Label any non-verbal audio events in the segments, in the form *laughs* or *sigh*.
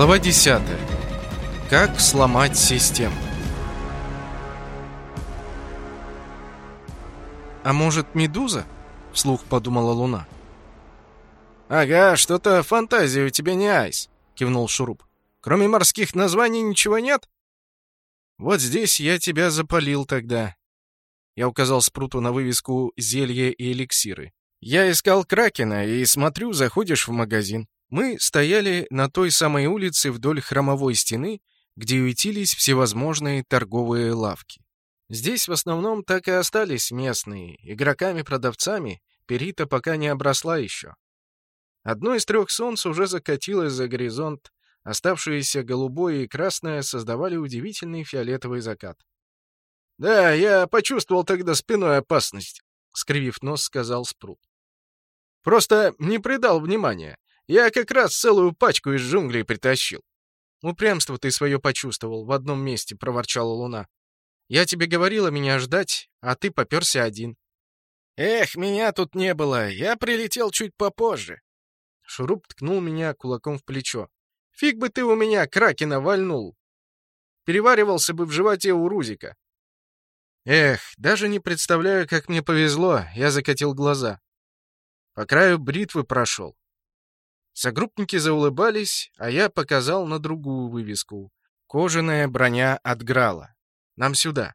Глава 10. Как сломать систему. А может, медуза? вслух подумала Луна. Ага, что-то фантазия у тебя не айс, кивнул Шуруп. Кроме морских названий ничего нет? Вот здесь я тебя запалил тогда. Я указал спруту на вывеску «Зелье и эликсиры». Я искал Кракена, и смотрю, заходишь в магазин. Мы стояли на той самой улице вдоль хромовой стены, где уютились всевозможные торговые лавки. Здесь в основном так и остались местные, игроками-продавцами, Перита пока не обросла еще. Одно из трех солнц уже закатилось за горизонт, оставшиеся голубое и красное создавали удивительный фиолетовый закат. «Да, я почувствовал тогда спиной опасность», — скривив нос, сказал Спрут. «Просто не придал внимания. Я как раз целую пачку из джунглей притащил. Упрямство ты свое почувствовал в одном месте, проворчала Луна. Я тебе говорила меня ждать, а ты попёрся один. Эх, меня тут не было, я прилетел чуть попозже. Шуруп ткнул меня кулаком в плечо. Фиг бы ты у меня кракена вальнул. Переваривался бы в животе у Рузика. Эх, даже не представляю, как мне повезло, я закатил глаза. По краю бритвы прошел. Согруппники заулыбались, а я показал на другую вывеску. «Кожаная броня от Грала. Нам сюда».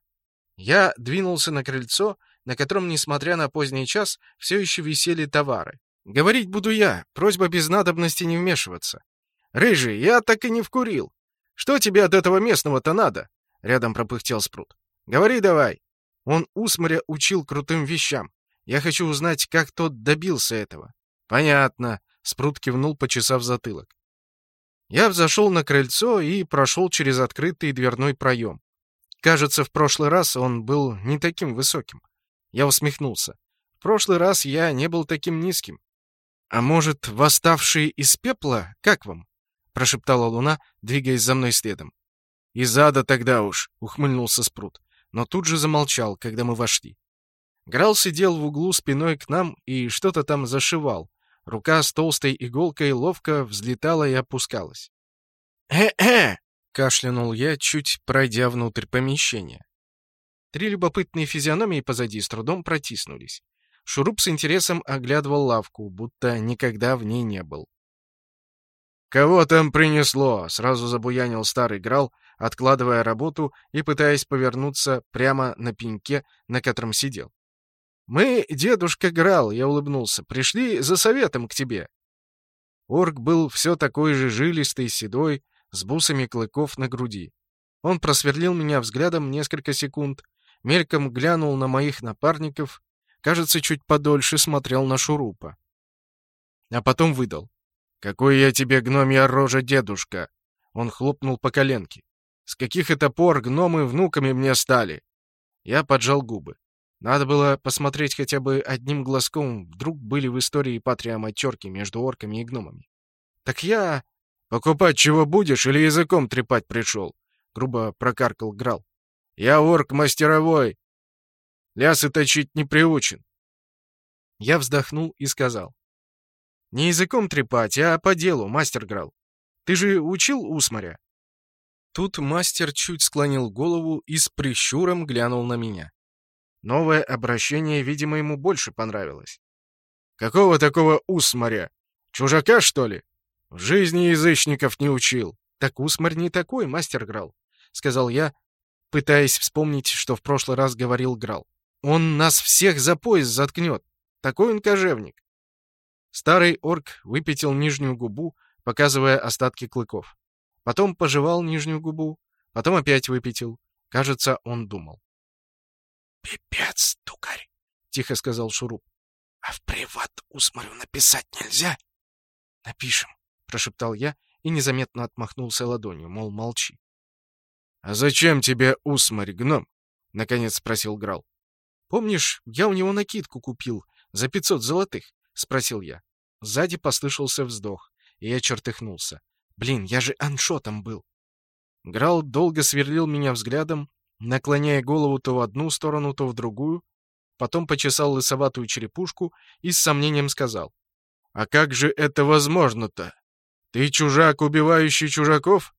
Я двинулся на крыльцо, на котором, несмотря на поздний час, все еще висели товары. «Говорить буду я, просьба без надобности не вмешиваться». «Рыжий, я так и не вкурил. Что тебе от этого местного-то надо?» Рядом пропыхтел Спрут. «Говори давай». Он усморя учил крутым вещам. Я хочу узнать, как тот добился этого. «Понятно. Спрут кивнул, почесав затылок. Я взошел на крыльцо и прошел через открытый дверной проем. Кажется, в прошлый раз он был не таким высоким. Я усмехнулся. В прошлый раз я не был таким низким. «А может, восставшие из пепла? Как вам?» — прошептала луна, двигаясь за мной следом. «Из ада тогда уж», — ухмыльнулся Спрут, но тут же замолчал, когда мы вошли. Грал сидел в углу спиной к нам и что-то там зашивал, Рука с толстой иголкой ловко взлетала и опускалась. «Э-э!» — кашлянул я, чуть пройдя внутрь помещения. Три любопытные физиономии позади с трудом протиснулись. Шуруп с интересом оглядывал лавку, будто никогда в ней не был. «Кого там принесло?» — сразу забуянил старый Грал, откладывая работу и пытаясь повернуться прямо на пеньке, на котором сидел. «Мы, дедушка Грал», — я улыбнулся, — «пришли за советом к тебе». Орк был все такой же жилистый, седой, с бусами клыков на груди. Он просверлил меня взглядом несколько секунд, мельком глянул на моих напарников, кажется, чуть подольше смотрел на шурупа. А потом выдал. «Какой я тебе гномья рожа, дедушка!» Он хлопнул по коленке. «С каких это пор гномы внуками мне стали?» Я поджал губы. Надо было посмотреть хотя бы одним глазком, вдруг были в истории патриоматерки между орками и гномами. «Так я...» «Покупать чего будешь или языком трепать пришел?» — грубо прокаркал Грал. «Я орк мастеровой. Лясы точить не приучен». Я вздохнул и сказал. «Не языком трепать, а по делу, мастер Грал. Ты же учил усморя?» Тут мастер чуть склонил голову и с прищуром глянул на меня. Новое обращение, видимо, ему больше понравилось. «Какого такого усморя? Чужака, что ли? В жизни язычников не учил». «Так усморь не такой, мастер Грал», — сказал я, пытаясь вспомнить, что в прошлый раз говорил Грал. «Он нас всех за пояс заткнет. Такой он кожевник». Старый орк выпятил нижнюю губу, показывая остатки клыков. Потом пожевал нижнюю губу, потом опять выпятил. Кажется, он думал. «Пипец, тукарь!» — тихо сказал Шуруп. «А в приват усморю написать нельзя?» «Напишем», — прошептал я и незаметно отмахнулся ладонью, мол, молчи. «А зачем тебе усморь, гном?» — наконец спросил Грал. «Помнишь, я у него накидку купил за пятьсот золотых?» — спросил я. Сзади послышался вздох, и я чертыхнулся. «Блин, я же аншотом был!» Грал долго сверлил меня взглядом, наклоняя голову то в одну сторону, то в другую, потом почесал лысоватую черепушку и с сомнением сказал. «А как же это возможно-то? Ты чужак, убивающий чужаков?»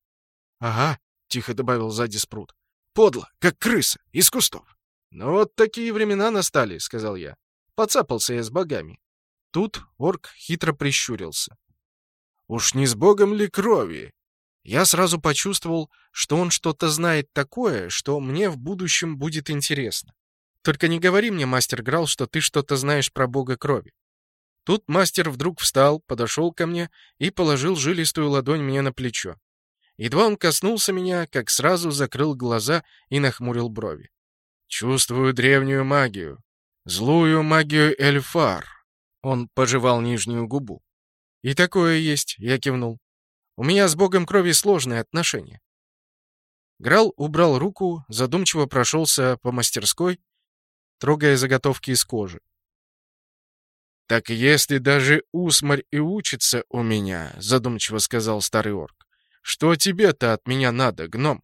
«Ага», — тихо добавил сзади Спрут. «Подло, как крыса, из кустов». «Ну вот такие времена настали», — сказал я. Поцапался я с богами. Тут орк хитро прищурился. «Уж не с богом ли крови?» Я сразу почувствовал, что он что-то знает такое, что мне в будущем будет интересно. Только не говори мне, мастер Грал, что ты что-то знаешь про бога крови. Тут мастер вдруг встал, подошел ко мне и положил жилистую ладонь мне на плечо. Едва он коснулся меня, как сразу закрыл глаза и нахмурил брови. «Чувствую древнюю магию. Злую магию Эльфар». Он пожевал нижнюю губу. «И такое есть», — я кивнул. У меня с богом крови сложные отношения. Грал убрал руку, задумчиво прошелся по мастерской, трогая заготовки из кожи. «Так если даже усмарь и учится у меня», — задумчиво сказал старый орк, — «что тебе-то от меня надо, гном?»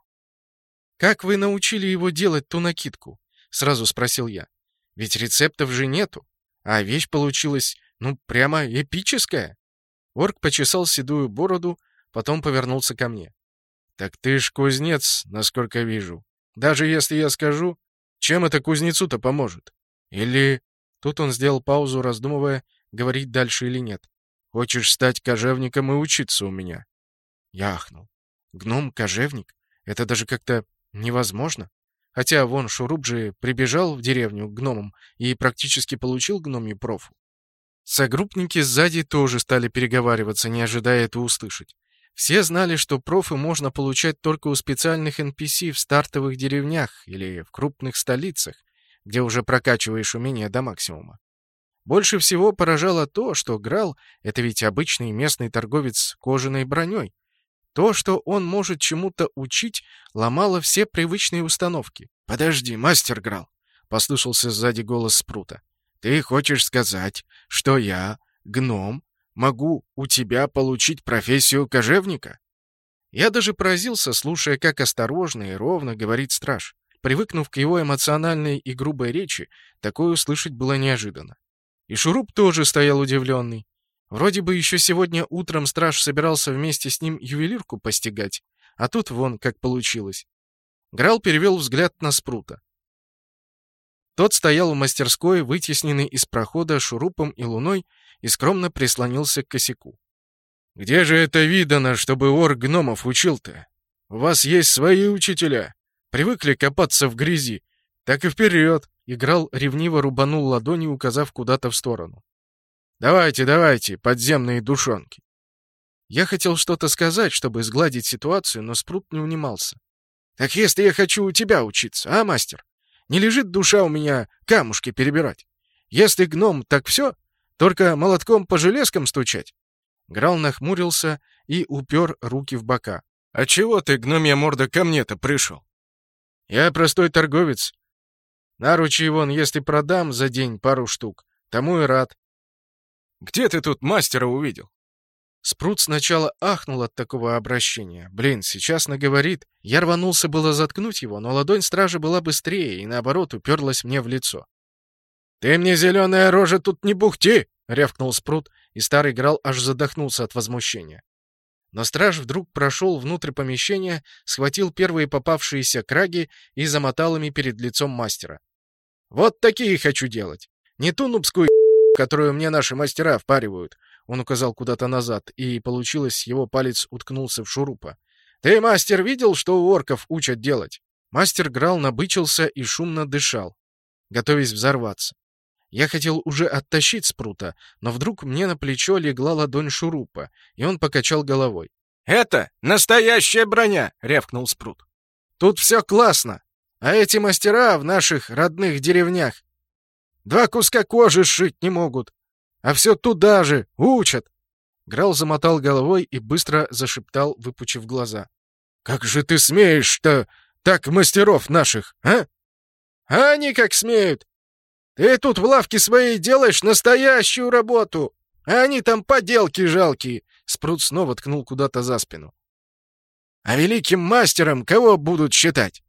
«Как вы научили его делать ту накидку?» — сразу спросил я. «Ведь рецептов же нету, а вещь получилась, ну, прямо эпическая». Орк почесал седую бороду, Потом повернулся ко мне. «Так ты ж кузнец, насколько вижу. Даже если я скажу, чем это кузнецу-то поможет? Или...» Тут он сделал паузу, раздумывая, говорить дальше или нет. «Хочешь стать кожевником и учиться у меня?» Я ахнул. «Гном-кожевник? Это даже как-то невозможно. Хотя вон Шуруп же прибежал в деревню к гномам и практически получил гномью профу. Согруппники сзади тоже стали переговариваться, не ожидая это услышать. Все знали, что профы можно получать только у специальных NPC в стартовых деревнях или в крупных столицах, где уже прокачиваешь умения до максимума. Больше всего поражало то, что Грал — это ведь обычный местный торговец кожаной броней. То, что он может чему-то учить, ломало все привычные установки. «Подожди, мастер Грал!» — послышался сзади голос Спрута. «Ты хочешь сказать, что я, гном, могу у тебя получить профессию кожевника?» Я даже поразился, слушая, как осторожно и ровно говорит страж. Привыкнув к его эмоциональной и грубой речи, такое услышать было неожиданно. И Шуруп тоже стоял удивленный. Вроде бы еще сегодня утром страж собирался вместе с ним ювелирку постигать, а тут вон как получилось. Грал перевел взгляд на Спрута. Тот стоял в мастерской, вытесненный из прохода шурупом и луной, и скромно прислонился к косяку. «Где же это видано, чтобы ор гномов учил-то? У вас есть свои учителя. Привыкли копаться в грязи. Так и вперед!» Играл ревниво рубанул ладонью, указав куда-то в сторону. «Давайте, давайте, подземные душонки!» Я хотел что-то сказать, чтобы сгладить ситуацию, но Спрут не унимался. «Так если я хочу у тебя учиться, а, мастер? Не лежит душа у меня камушки перебирать. Если гном, так все, только молотком по железкам стучать?» Грал нахмурился и упер руки в бока. «А чего ты, гномья морда, ко мне-то пришел?» «Я простой торговец. Наручи вон, если продам за день пару штук, тому и рад». «Где ты тут мастера увидел?» Спрут сначала ахнул от такого обращения. Блин, сейчас наговорит. Я рванулся было заткнуть его, но ладонь стража была быстрее и, наоборот, уперлась мне в лицо. «Ты мне, зеленая рожа, тут не бухти!» — рявкнул Спрут, и старый грал аж задохнулся от возмущения. Но страж вдруг прошел внутрь помещения, схватил первые попавшиеся краги и замотал ими перед лицом мастера. «Вот такие хочу делать! Не ту нубскую *laughs* которую мне наши мастера впаривают!» Он указал куда-то назад, и получилось, его палец уткнулся в шурупа. «Ты, мастер, видел, что у орков учат делать?» Мастер Грал набычился и шумно дышал, готовясь взорваться. Я хотел уже оттащить спрута, но вдруг мне на плечо легла ладонь шурупа, и он покачал головой. «Это настоящая броня!» — рявкнул спрут. «Тут все классно, а эти мастера в наших родных деревнях два куска кожи сшить не могут, а все туда же учат!» Грал замотал головой и быстро зашептал, выпучив глаза. «Как же ты смеешь-то так мастеров наших, а?» «А они как смеют! Ты тут в лавке своей делаешь настоящую работу, а они там поделки жалкие!» Спрут снова ткнул куда-то за спину. «А великим мастером кого будут считать?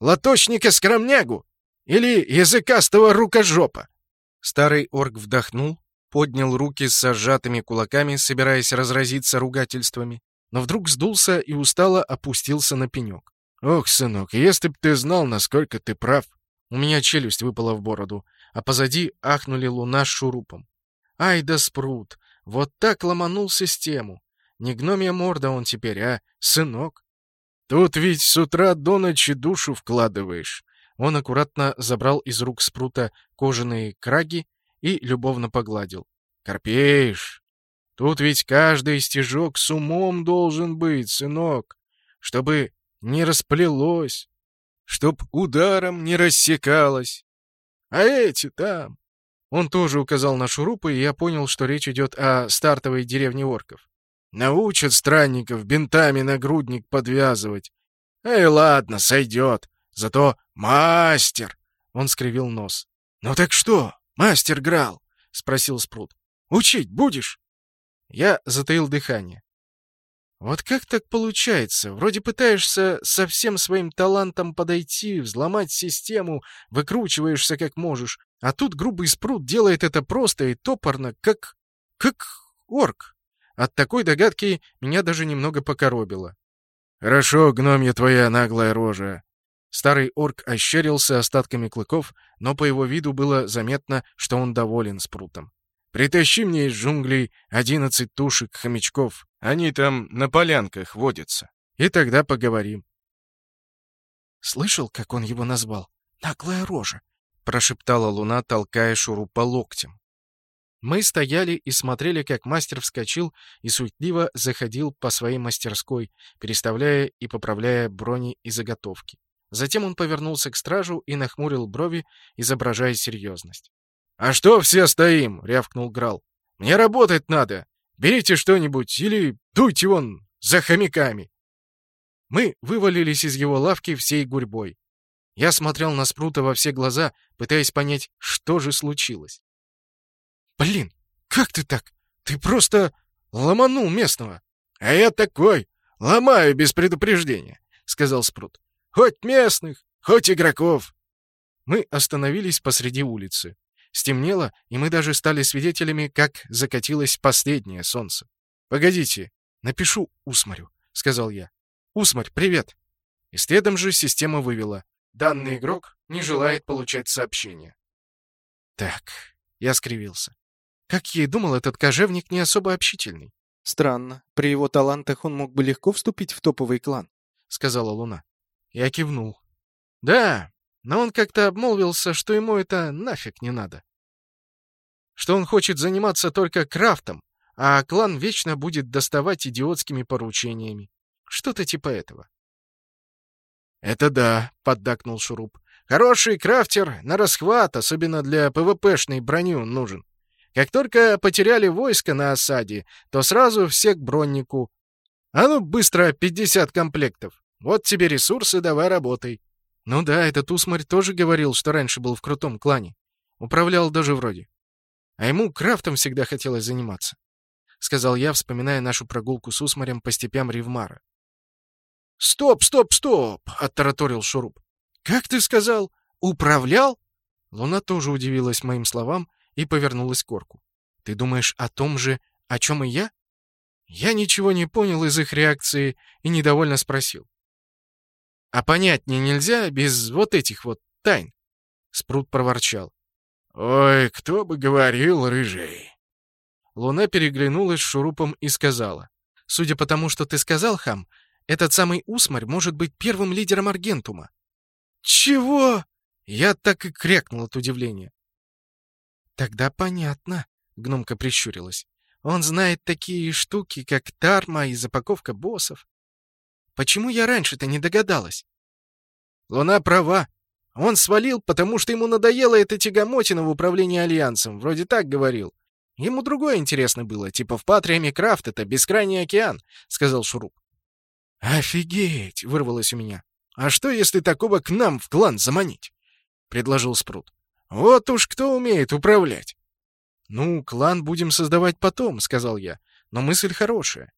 Латочника-скромнягу или языкастого рукожопа?» Старый орк вдохнул, поднял руки с сжатыми кулаками, собираясь разразиться ругательствами, но вдруг сдулся и устало опустился на пенек. «Ох, сынок, если б ты знал, насколько ты прав!» У меня челюсть выпала в бороду, а позади ахнули луна с шурупом. Ай да спрут! Вот так ломанул систему! Не гномья морда он теперь, а сынок. Тут ведь с утра до ночи душу вкладываешь. Он аккуратно забрал из рук спрута кожаные краги и любовно погладил. Корпеешь. Тут ведь каждый стежок с умом должен быть, сынок, чтобы не расплелось, чтоб ударом не рассекалось. А эти там... Он тоже указал на шурупы, и я понял, что речь идет о стартовой деревне орков. Научат странников бинтами нагрудник подвязывать. Эй, ладно, сойдет. Зато мастер!» Он скривил нос. «Ну так что, мастер Грал?» — спросил Спрут. «Учить будешь?» Я затаил дыхание. Вот как так получается? Вроде пытаешься со всем своим талантом подойти, взломать систему, выкручиваешься как можешь, а тут грубый спрут делает это просто и топорно, как... как орк. От такой догадки меня даже немного покоробило. «Хорошо, гномья твоя наглая рожа!» Старый орк ощерился остатками клыков, но по его виду было заметно, что он доволен спрутом. «Притащи мне из джунглей одиннадцать тушек хомячков. Они там на полянках водятся. И тогда поговорим». «Слышал, как он его назвал? Наглая рожа!» — прошептала луна, толкая шурупа локтем. Мы стояли и смотрели, как мастер вскочил и суетливо заходил по своей мастерской, переставляя и поправляя брони и заготовки. Затем он повернулся к стражу и нахмурил брови, изображая серьезность. «А что все стоим?» — рявкнул Грал. «Мне работать надо. Берите что-нибудь или дуйте вон за хомяками». Мы вывалились из его лавки всей гурьбой. Я смотрел на Спрута во все глаза, пытаясь понять, что же случилось. «Блин, как ты так? Ты просто ломанул местного!» «А я такой! Ломаю без предупреждения!» — сказал Спрут. «Хоть местных, хоть игроков!» Мы остановились посреди улицы. Стемнело, и мы даже стали свидетелями, как закатилось последнее солнце. «Погодите, напишу Усмарю», — сказал я. «Усмарь, привет!» И следом же система вывела. «Данный игрок не желает получать сообщения». «Так», — я скривился. Как я и думал, этот кожевник не особо общительный. Странно. При его талантах он мог бы легко вступить в топовый клан, сказала Луна. Я кивнул. Да, но он как-то обмолвился, что ему это нафиг не надо. Что он хочет заниматься только крафтом, а клан вечно будет доставать идиотскими поручениями. Что-то типа этого. «Это да», — поддакнул Шуруп. «Хороший крафтер на расхват, особенно для ПВПшной брони он нужен. Как только потеряли войско на осаде, то сразу все к броннику. А ну, быстро, 50 комплектов. Вот тебе ресурсы, давай работай. Ну да, этот Усмарь тоже говорил, что раньше был в крутом клане. Управлял даже вроде. А ему крафтом всегда хотелось заниматься. Сказал я, вспоминая нашу прогулку с Усмарем по степям Ривмара. «Стоп, стоп, стоп!» — оттараторил Шуруп. «Как ты сказал? Управлял?» Луна тоже удивилась моим словам и повернулась к Орку. «Ты думаешь о том же, о чем и я?» Я ничего не понял из их реакции и недовольно спросил. «А понять мне нельзя без вот этих вот тайн?» Спрут проворчал. «Ой, кто бы говорил, рыжий!» Луна переглянулась шурупом и сказала. «Судя по тому, что ты сказал, хам, этот самый Усмарь может быть первым лидером Аргентума». «Чего?» Я так и крякнул от удивления. «Тогда понятно», — гномка прищурилась. «Он знает такие штуки, как тарма и запаковка боссов. Почему я раньше-то не догадалась?» «Луна права. Он свалил, потому что ему надоело эта тягомотина в управлении Альянсом. Вроде так говорил. Ему другое интересно было, типа в Патриаме Крафт это бескрайний океан», — сказал Шуруп. «Офигеть!» — вырвалось у меня. «А что, если такого к нам в клан заманить?» — предложил Спрут. Вот уж кто умеет управлять. Ну, клан будем создавать потом, сказал я. Но мысль хорошая.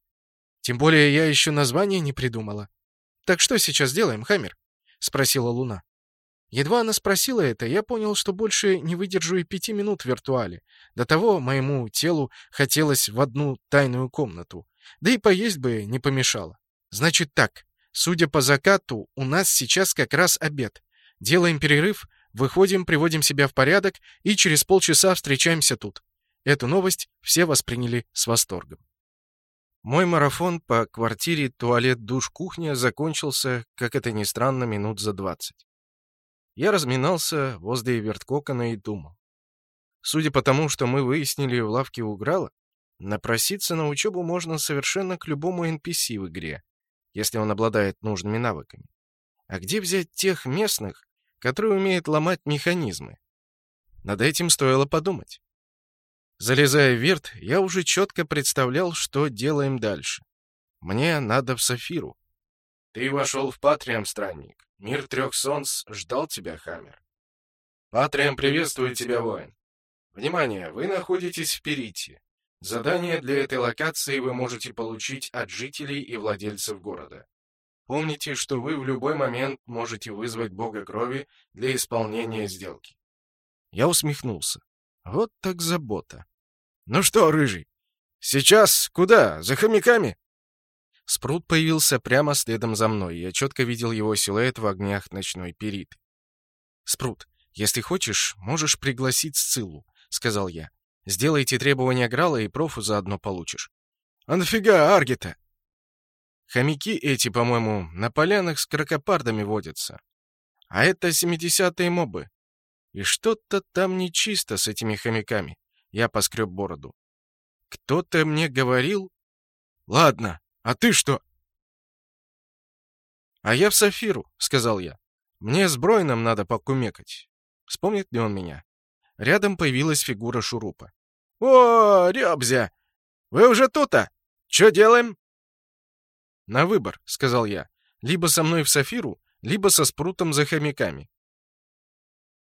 Тем более я еще название не придумала. Так что сейчас делаем, Хаммер? спросила Луна. Едва она спросила это, я понял, что больше не выдержу и пяти минут в виртуале. До того моему телу хотелось в одну тайную комнату. Да и поесть бы не помешало. Значит так, судя по закату, у нас сейчас как раз обед. Делаем перерыв, выходим, приводим себя в порядок и через полчаса встречаемся тут. Эту новость все восприняли с восторгом. Мой марафон по квартире, туалет, душ, кухня закончился, как это ни странно, минут за двадцать. Я разминался возле верткокона и думал. Судя по тому, что мы выяснили в лавке у Грала, напроситься на учебу можно совершенно к любому NPC в игре, если он обладает нужными навыками. А где взять тех местных, которые умеют ломать механизмы? Над этим стоило подумать. Залезая в вирт, я уже четко представлял, что делаем дальше. Мне надо в Сафиру. Ты вошел в Патриам, странник. Мир трех солнц ждал тебя, Хаммер. Патриам приветствует тебя, воин. Внимание, вы находитесь в Перите. Задание для этой локации вы можете получить от жителей и владельцев города. Помните, что вы в любой момент можете вызвать бога крови для исполнения сделки. Я усмехнулся. Вот так забота. Ну что, рыжий, сейчас куда? За хомяками? Спрут появился прямо следом за мной, я четко видел его силуэт в огнях ночной периты. «Спрут, если хочешь, можешь пригласить Сциллу», — сказал я. «Сделайте требования Грала, и профу заодно получишь». «А нафига Аргита?» «Хомяки эти, по-моему, на полянах с крокопардами водятся. А это семидесятые мобы. И что-то там нечисто с этими хомяками». Я поскреб бороду. «Кто-то мне говорил...» «Ладно, а ты что?» «А я в Сафиру», — сказал я. «Мне с Бройном надо покумекать». Вспомнит ли он меня? Рядом появилась фигура шурупа. «О, Рёбзя! Вы уже тут-то? Чё делаем?» «На выбор», — сказал я. «Либо со мной в Сафиру, либо со спрутом за хомяками».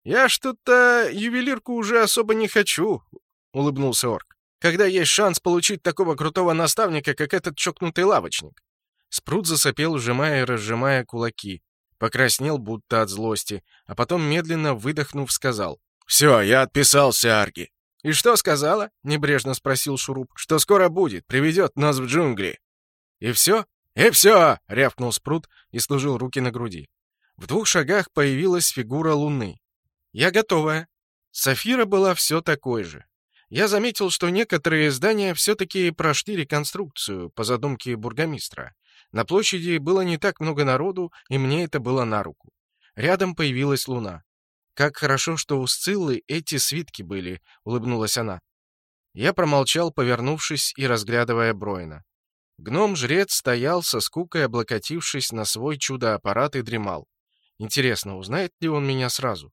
«Я что-то ювелирку уже особо не хочу», — улыбнулся орк когда есть шанс получить такого крутого наставника, как этот чокнутый лавочник. Спрут засопел, сжимая и разжимая кулаки. Покраснел, будто от злости, а потом, медленно выдохнув, сказал. «Все, я отписался, Арги». «И что сказала?» — небрежно спросил Шуруп. «Что скоро будет, приведет нас в джунгли». «И все?» «И все!» — рявкнул Спрут и сложил руки на груди. В двух шагах появилась фигура Луны. «Я готовая». Сафира была все такой же я заметил, что некоторые здания все-таки прошли реконструкцию по задумке бургомистра. На площади было не так много народу, и мне это было на руку. Рядом появилась луна. «Как хорошо, что у Сциллы эти свитки были», — улыбнулась она. Я промолчал, повернувшись и разглядывая Броина. Гном-жрец стоял со скукой, облокотившись на свой чудо-аппарат и дремал. Интересно, узнает ли он меня сразу?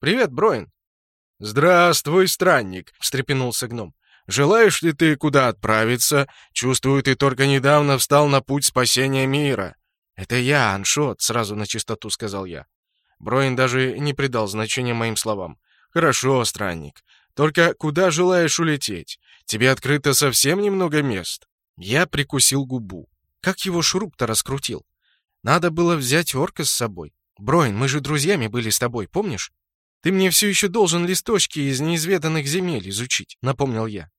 «Привет, Броин!» «Здравствуй, странник!» — встрепенулся гном. «Желаешь ли ты куда отправиться? Чувствую, ты только недавно встал на путь спасения мира». «Это я, Аншот», — сразу на чистоту сказал я. Броин даже не придал значения моим словам. «Хорошо, странник. Только куда желаешь улететь? Тебе открыто совсем немного мест». Я прикусил губу. Как его шуруп-то раскрутил? Надо было взять орка с собой. Броин, мы же друзьями были с тобой, помнишь? «Ты мне все еще должен листочки из неизведанных земель изучить», — напомнил я.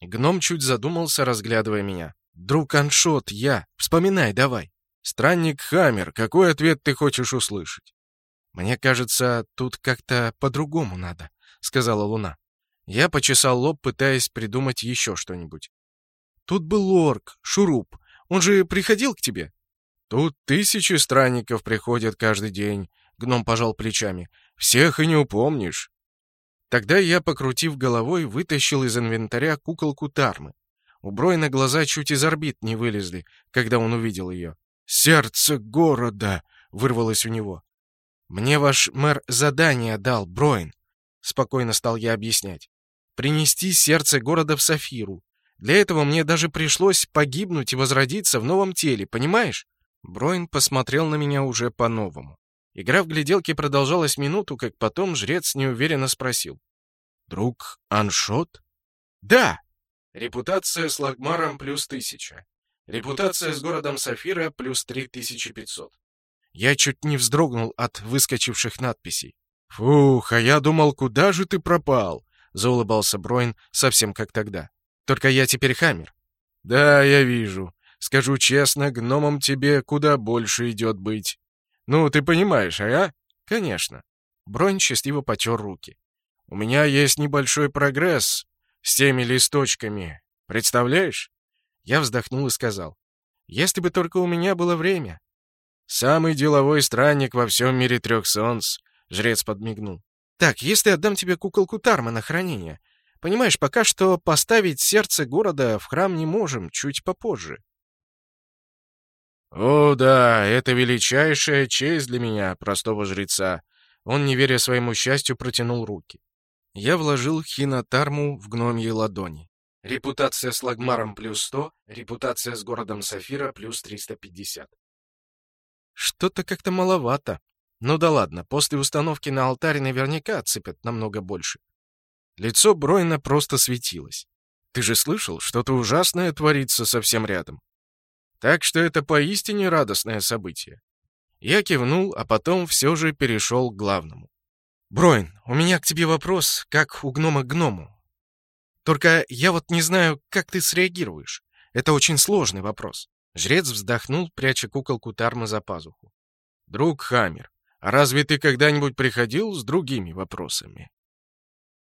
Гном чуть задумался, разглядывая меня. «Друг Аншот, я. Вспоминай давай». «Странник Хаммер, какой ответ ты хочешь услышать?» «Мне кажется, тут как-то по-другому надо», — сказала Луна. Я почесал лоб, пытаясь придумать еще что-нибудь. «Тут был орк, Шуруп. Он же приходил к тебе?» «Тут тысячи странников приходят каждый день», — гном пожал плечами. Всех и не упомнишь. Тогда я, покрутив головой, вытащил из инвентаря куколку Тармы. У Бройна глаза чуть из орбит не вылезли, когда он увидел ее. «Сердце города!» — вырвалось у него. «Мне ваш мэр задание дал, Бройн», — спокойно стал я объяснять. «Принести сердце города в Сафиру. Для этого мне даже пришлось погибнуть и возродиться в новом теле, понимаешь?» Бройн посмотрел на меня уже по-новому. Игра в гляделки продолжалась минуту, как потом жрец неуверенно спросил. «Друг Аншот?» «Да!» Репутация с Лагмаром плюс тысяча. Репутация с городом Сафира плюс три тысячи пятьсот. Я чуть не вздрогнул от выскочивших надписей. «Фух, а я думал, куда же ты пропал?» — заулыбался Броин совсем как тогда. «Только я теперь хаммер». «Да, я вижу. Скажу честно, гномом тебе куда больше идет быть. Ну, ты понимаешь, а? Конечно. Бронь счастливо потер руки. У меня есть небольшой прогресс с теми листочками. Представляешь? Я вздохнул и сказал. Если бы только у меня было время. Самый деловой странник во всем мире трех солнц. Жрец подмигнул. Так, если отдам тебе куколку Тарма на хранение. Понимаешь, пока что поставить сердце города в храм не можем, чуть попозже. «О, да, это величайшая честь для меня, простого жреца!» Он, не веря своему счастью, протянул руки. Я вложил хинотарму в гномьи ладони. Репутация с Лагмаром плюс 100, репутация с городом Сафира плюс 350. Что-то как-то маловато. Ну да ладно, после установки на алтарь наверняка отсыпят намного больше. Лицо Бройна просто светилось. Ты же слышал, что-то ужасное творится совсем рядом. Так что это поистине радостное событие. Я кивнул, а потом все же перешел к главному. «Броин, у меня к тебе вопрос, как у гнома к гному. Только я вот не знаю, как ты среагируешь. Это очень сложный вопрос». Жрец вздохнул, пряча куколку Тарма за пазуху. «Друг Хаммер, а разве ты когда-нибудь приходил с другими вопросами?»